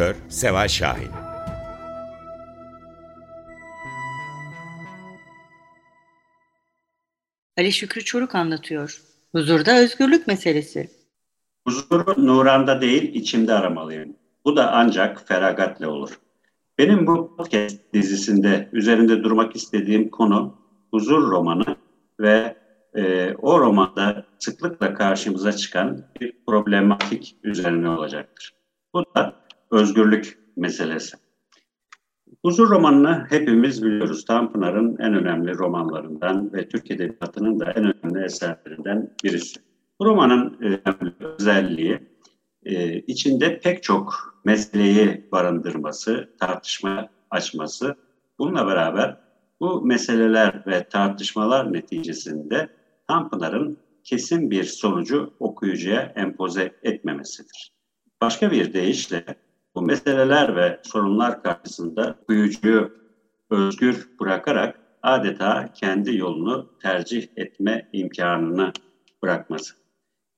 Editör Seval Şahin Ali Şükrü Çoruk anlatıyor. Huzurda özgürlük meselesi. Huzuru Nuran'da değil içimde aramalıyım. Bu da ancak feragatle olur. Benim bu podcast dizisinde üzerinde durmak istediğim konu huzur romanı ve e, o romanda sıklıkla karşımıza çıkan bir problematik üzerine olacaktır. Bu da özgürlük meselesi. Huzur romanını hepimiz biliyoruz. Tanpınar'ın en önemli romanlarından ve Türk Edebiyatı'nın da en önemli eserlerinden birisi. Bu romanın önemli özelliği e, içinde pek çok meseleyi barındırması, tartışma açması. Bununla beraber bu meseleler ve tartışmalar neticesinde Tanpınar'ın kesin bir sonucu okuyucuya empoze etmemesidir. Başka bir deyişle bu meseleler ve sorunlar karşısında okuyucuyu özgür bırakarak adeta kendi yolunu tercih etme imkanını bırakması.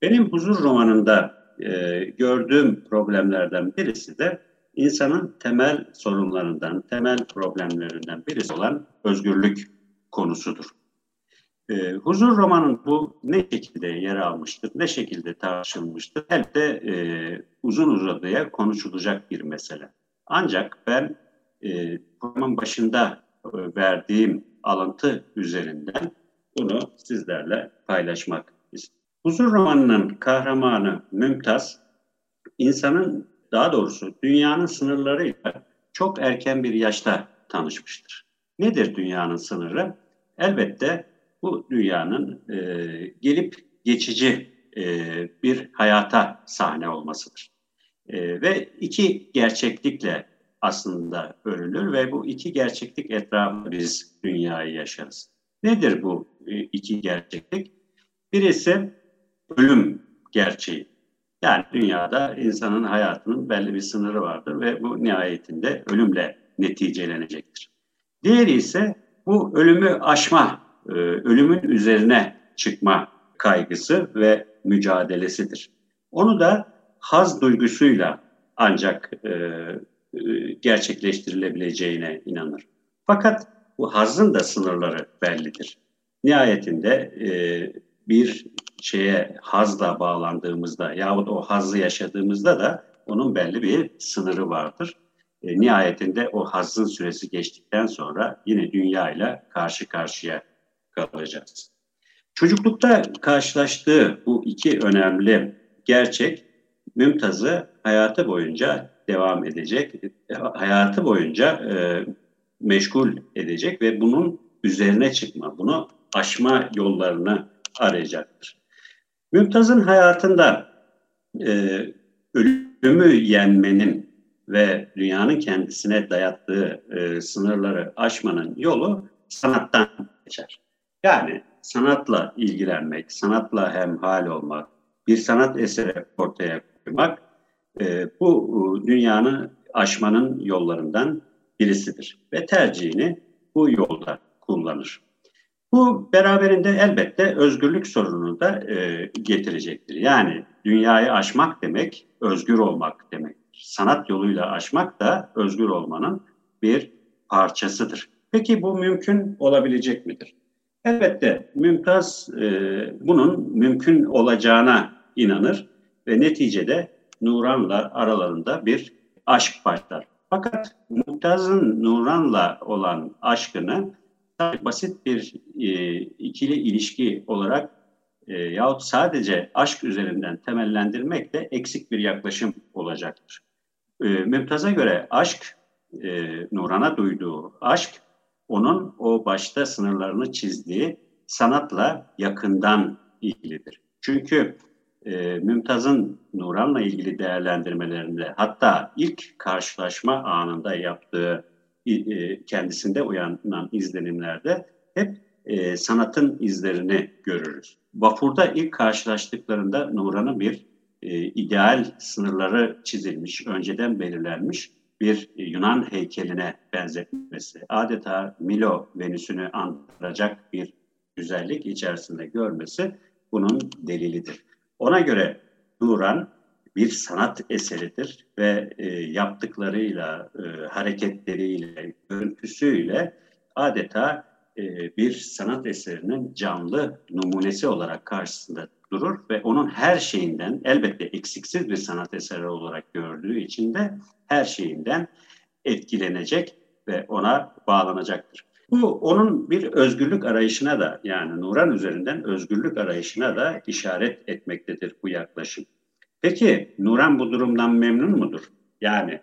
Benim huzur romanında e, gördüğüm problemlerden birisi de insanın temel sorunlarından, temel problemlerinden birisi olan özgürlük konusudur. E, huzur romanın bu ne şekilde yer almıştır, ne şekilde tartışılmıştır? Elbette e, uzun uzadıya konuşulacak bir mesele. Ancak ben e, programın başında e, verdiğim alıntı üzerinden bunu sizlerle paylaşmak istiyorum. Huzur romanının kahramanı Mümtaz, insanın daha doğrusu dünyanın sınırlarıyla çok erken bir yaşta tanışmıştır. Nedir dünyanın sınırı? Elbette bu dünyanın e, gelip geçici e, bir hayata sahne olmasıdır. E, ve iki gerçeklikle aslında örülür ve bu iki gerçeklik etrafında biz dünyayı yaşarız. Nedir bu e, iki gerçeklik? Birisi ölüm gerçeği. Yani dünyada insanın hayatının belli bir sınırı vardır ve bu nihayetinde ölümle neticelenecektir. Diğeri ise bu ölümü aşma e, ölümün üzerine çıkma kaygısı ve mücadelesidir. Onu da haz duygusuyla ancak e, e, gerçekleştirilebileceğine inanır. Fakat bu hazın da sınırları bellidir. Nihayetinde e, bir şeye hazla bağlandığımızda yahut o hazzı yaşadığımızda da onun belli bir sınırı vardır. E, nihayetinde o hazın süresi geçtikten sonra yine dünya ile karşı karşıya kalacağız. Çocuklukta karşılaştığı bu iki önemli gerçek Mümtaz'ı hayatı boyunca devam edecek, hayatı boyunca e, meşgul edecek ve bunun üzerine çıkma, bunu aşma yollarını arayacaktır. Mümtaz'ın hayatında e, ölümü yenmenin ve dünyanın kendisine dayattığı e, sınırları aşmanın yolu sanattan geçer. Yani sanatla ilgilenmek, sanatla hemhal olmak, bir sanat eseri ortaya koymak e, bu e, dünyanın aşmanın yollarından birisidir. Ve tercihini bu yolda kullanır. Bu beraberinde elbette özgürlük sorununu da e, getirecektir. Yani dünyayı aşmak demek özgür olmak demektir. sanat yoluyla aşmak da özgür olmanın bir parçasıdır. Peki bu mümkün olabilecek midir? Elbette Mümtaz e, bunun mümkün olacağına inanır ve neticede Nuran'la aralarında bir aşk başlar. Fakat Mümtaz'ın Nuran'la olan aşkını basit bir e, ikili ilişki olarak e, yahut sadece aşk üzerinden temellendirmek de eksik bir yaklaşım olacaktır. E, Mümtaz'a göre aşk, e, Nuran'a duyduğu aşk, onun o başta sınırlarını çizdiği sanatla yakından ilgilidir. Çünkü e, Mümtaz'ın Nuran'la ilgili değerlendirmelerinde hatta ilk karşılaşma anında yaptığı e, kendisinde uyanan izlenimlerde hep e, sanatın izlerini görürüz. Vapurda ilk karşılaştıklarında Nuran'ın bir e, ideal sınırları çizilmiş, önceden belirlenmiş bir Yunan heykeline benzetmesi, adeta Milo Venüs'ünü andıracak bir güzellik içerisinde görmesi bunun delilidir. Ona göre Nuran bir sanat eseridir ve e, yaptıklarıyla, e, hareketleriyle, görüntüsüyle adeta e, bir sanat eserinin canlı numunesi olarak karşısında durur ve onun her şeyinden elbette eksiksiz bir sanat eseri olarak gördüğü için de her şeyinden etkilenecek ve ona bağlanacaktır. Bu onun bir özgürlük arayışına da yani Nuran üzerinden özgürlük arayışına da işaret etmektedir bu yaklaşım. Peki Nuran bu durumdan memnun mudur? Yani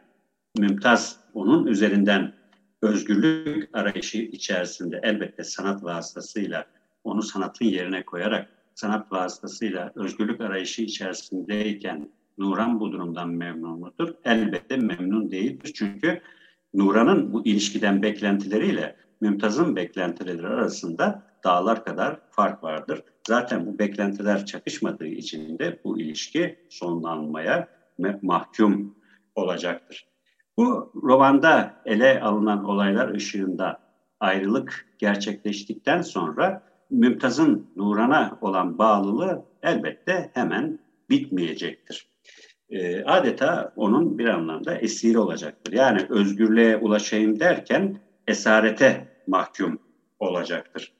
Mümtaz onun üzerinden özgürlük arayışı içerisinde elbette sanat vasıtasıyla onu sanatın yerine koyarak sanat vasıtasıyla özgürlük arayışı içerisindeyken Nuran bu durumdan memnun mudur? Elbette memnun değildir. Çünkü Nuran'ın bu ilişkiden beklentileriyle Mümtaz'ın beklentileri arasında dağlar kadar fark vardır. Zaten bu beklentiler çakışmadığı için de bu ilişki sonlanmaya mahkum olacaktır. Bu romanda ele alınan olaylar ışığında ayrılık gerçekleştikten sonra Mümtaz'ın Nuran'a olan bağlılığı elbette hemen bitmeyecektir. E, adeta onun bir anlamda esiri olacaktır. Yani özgürlüğe ulaşayım derken esarete mahkum olacaktır.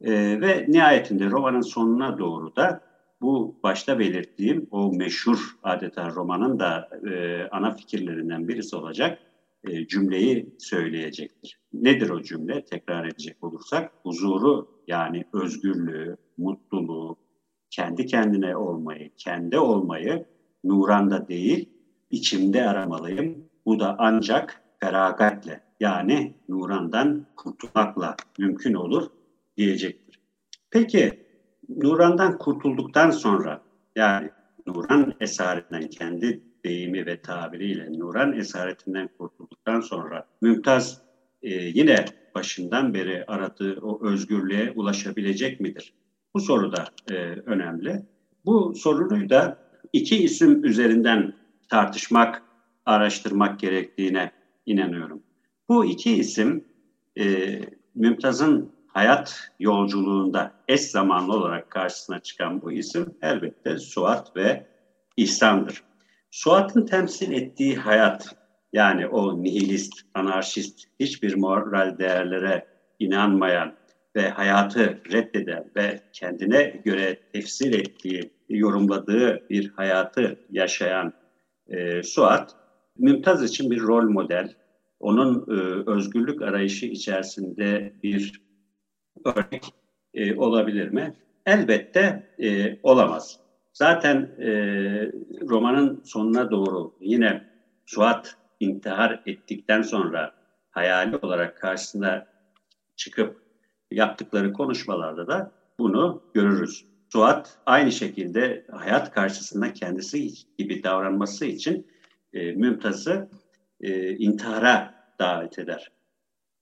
E, ve nihayetinde romanın sonuna doğru da bu başta belirttiğim o meşhur adeta romanın da e, ana fikirlerinden birisi olacak e, cümleyi söyleyecektir. Nedir o cümle? Tekrar edecek olursak huzuru yani özgürlüğü, mutluluğu, kendi kendine olmayı, kendi olmayı Nuran'da değil, içimde aramalıyım. Bu da ancak feragatle yani Nuran'dan kurtulmakla mümkün olur diyecektir. Peki Nuran'dan kurtulduktan sonra yani Nuran esaretinden kendi deyimi ve tabiriyle Nuran esaretinden kurtulduktan sonra Mümtaz e, yine başından beri aradığı o özgürlüğe ulaşabilecek midir? Bu soru da e, önemli. Bu soruyu da iki isim üzerinden tartışmak, araştırmak gerektiğine inanıyorum. Bu iki isim e, Mümtaz'ın hayat yolculuğunda eş zamanlı olarak karşısına çıkan bu isim elbette Suat ve İhsan'dır. Suat'ın temsil ettiği hayat yani o nihilist, anarşist, hiçbir moral değerlere inanmayan ve hayatı reddeden ve kendine göre tefsir ettiği, yorumladığı bir hayatı yaşayan e, Suat, Mümtaz için bir rol model, onun e, özgürlük arayışı içerisinde bir örnek e, olabilir mi? Elbette e, olamaz. Zaten e, romanın sonuna doğru yine Suat intihar ettikten sonra hayali olarak karşısına çıkıp yaptıkları konuşmalarda da bunu görürüz. Suat aynı şekilde hayat karşısında kendisi gibi davranması için e, Mümtaz'ı e, intihara davet eder.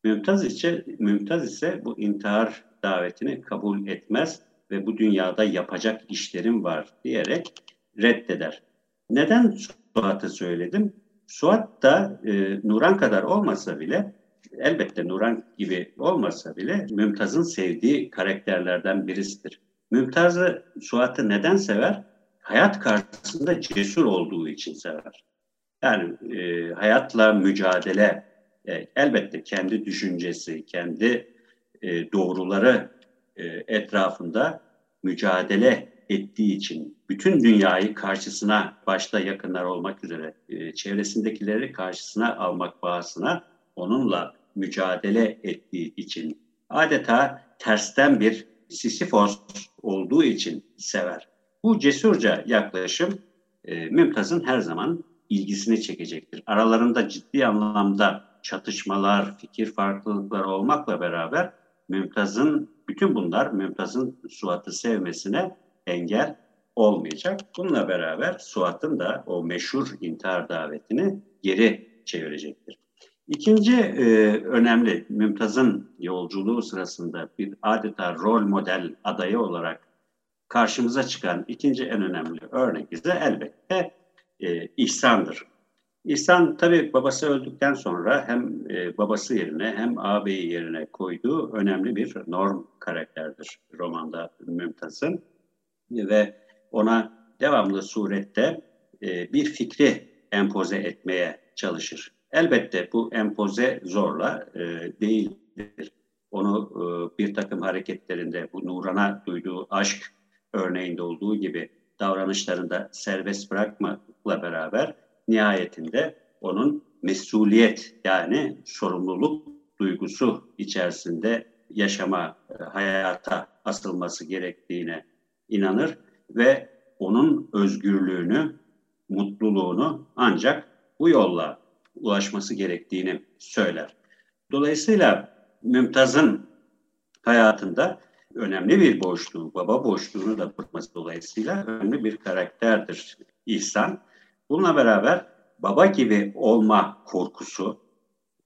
Mümtaz ise, Mümtaz ise bu intihar davetini kabul etmez ve bu dünyada yapacak işlerim var diyerek reddeder. Neden Suat'ı söyledim? Suat da e, Nuran kadar olmasa bile elbette Nuran gibi olmasa bile Mümtaz'ın sevdiği karakterlerden birisidir. Mümtaz'ı Suat'ı neden sever? Hayat karşısında cesur olduğu için sever. Yani e, hayatla mücadele, e, elbette kendi düşüncesi, kendi e, doğruları e, etrafında mücadele ettiği için bütün dünyayı karşısına başta yakınlar olmak üzere e, çevresindekileri karşısına almak bağısına onunla mücadele ettiği için adeta tersten bir Sisyphos olduğu için sever. Bu cesurca yaklaşım e, Mümtaz'ın her zaman ilgisini çekecektir. Aralarında ciddi anlamda çatışmalar, fikir farklılıkları olmakla beraber Mümtaz'ın bütün bunlar Mümtaz'ın Suat'ı sevmesine engel olmayacak. Bununla beraber Suat'ın da o meşhur intihar davetini geri çevirecektir. İkinci e, önemli Mümtaz'ın yolculuğu sırasında bir adeta rol model adayı olarak karşımıza çıkan ikinci en önemli örnek ise elbette e, İhsan'dır. İhsan tabi babası öldükten sonra hem e, babası yerine hem ağabeyi yerine koyduğu önemli bir norm karakterdir romanda Mümtaz'ın. Ve ona devamlı surette e, bir fikri empoze etmeye çalışır. Elbette bu empoze zorla e, değildir. Onu e, bir takım hareketlerinde bu Nuran'a duyduğu aşk örneğinde olduğu gibi davranışlarında serbest bırakmakla beraber nihayetinde onun mesuliyet yani sorumluluk duygusu içerisinde yaşama, hayata asılması gerektiğine inanır ve onun özgürlüğünü, mutluluğunu ancak bu yolla ulaşması gerektiğini söyler. Dolayısıyla Mümtaz'ın hayatında önemli bir boşluğu, baba boşluğunu da tutması dolayısıyla önemli bir karakterdir İhsan. Bununla beraber baba gibi olma korkusu,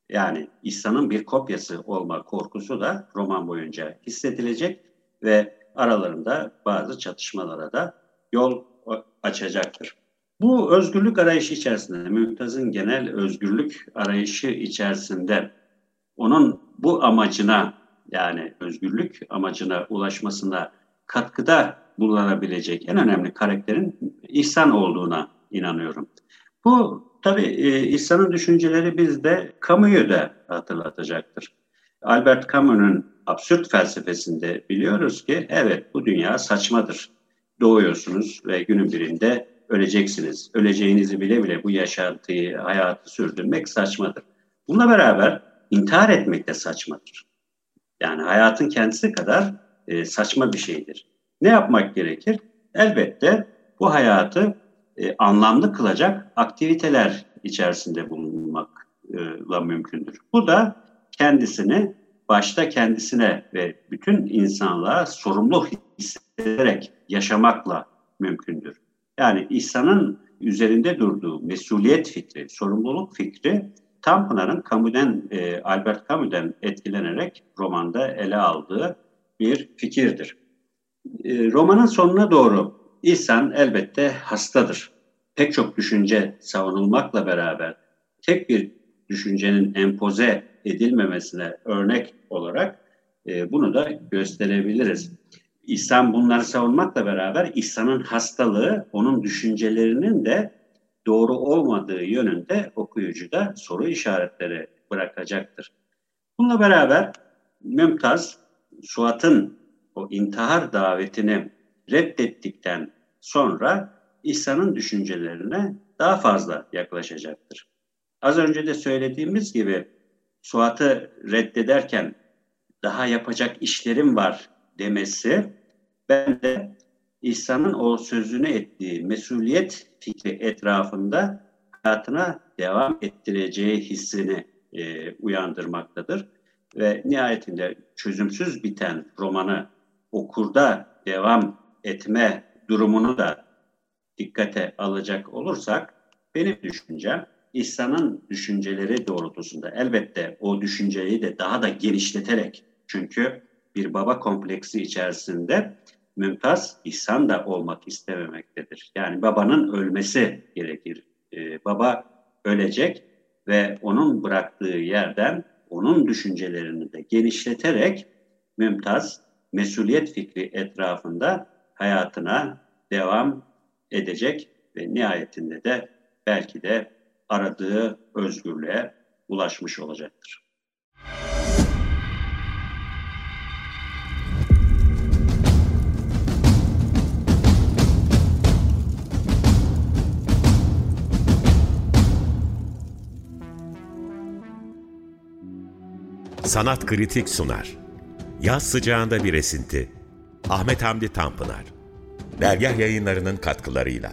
yani İhsan'ın bir kopyası olma korkusu da roman boyunca hissedilecek ve aralarında bazı çatışmalara da yol açacaktır. Bu özgürlük arayışı içerisinde, Mümtaz'ın genel özgürlük arayışı içerisinde onun bu amacına yani özgürlük amacına ulaşmasına katkıda bulunabilecek en önemli karakterin İhsan olduğuna inanıyorum. Bu tabii e, İhsan'ın düşünceleri bizde Camus'u da hatırlatacaktır. Albert Camus'un absürt felsefesinde biliyoruz ki evet bu dünya saçmadır. Doğuyorsunuz ve günün birinde öleceksiniz. Öleceğinizi bile bile bu yaşantıyı, hayatı sürdürmek saçmadır. Bununla beraber intihar etmek de saçmadır. Yani hayatın kendisi kadar e, saçma bir şeydir. Ne yapmak gerekir? Elbette bu hayatı e, anlamlı kılacak aktiviteler içerisinde bulunmakla mümkündür. Bu da kendisini başta kendisine ve bütün insanlığa sorumlu hissederek yaşamakla mümkündür. Yani İsa'nın üzerinde durduğu mesuliyet fikri, sorumluluk fikri Tanpınar'ın Camus'den, e, Albert Camus'den etkilenerek romanda ele aldığı bir fikirdir. E, romanın sonuna doğru İhsan elbette hastadır. Pek çok düşünce savunulmakla beraber tek bir düşüncenin empoze edilmemesine örnek olarak e, bunu da gösterebiliriz. İhsan bunları savunmakla beraber İhsan'ın hastalığı onun düşüncelerinin de doğru olmadığı yönünde okuyucuda soru işaretleri bırakacaktır. Bununla beraber Mümtaz Suat'ın o intihar davetini reddettikten sonra İhsan'ın düşüncelerine daha fazla yaklaşacaktır. Az önce de söylediğimiz gibi Suat'ı reddederken daha yapacak işlerim var demesi ben de İhsan'ın o sözünü ettiği mesuliyet fikri etrafında hayatına devam ettireceği hissini e, uyandırmaktadır. Ve nihayetinde çözümsüz biten romanı okurda devam etme durumunu da dikkate alacak olursak benim düşüncem İhsan'ın düşünceleri doğrultusunda elbette o düşünceyi de daha da genişleterek çünkü bir baba kompleksi içerisinde Mümtaz İhsan da olmak istememektedir. Yani babanın ölmesi gerekir. Ee, baba ölecek ve onun bıraktığı yerden onun düşüncelerini de genişleterek Mümtaz mesuliyet fikri etrafında hayatına devam edecek ve nihayetinde de belki de aradığı özgürlüğe ulaşmış olacaktır. Sanat Kritik sunar. Yaz sıcağında bir esinti. Ahmet Hamdi Tanpınar. Dergah yayınlarının katkılarıyla.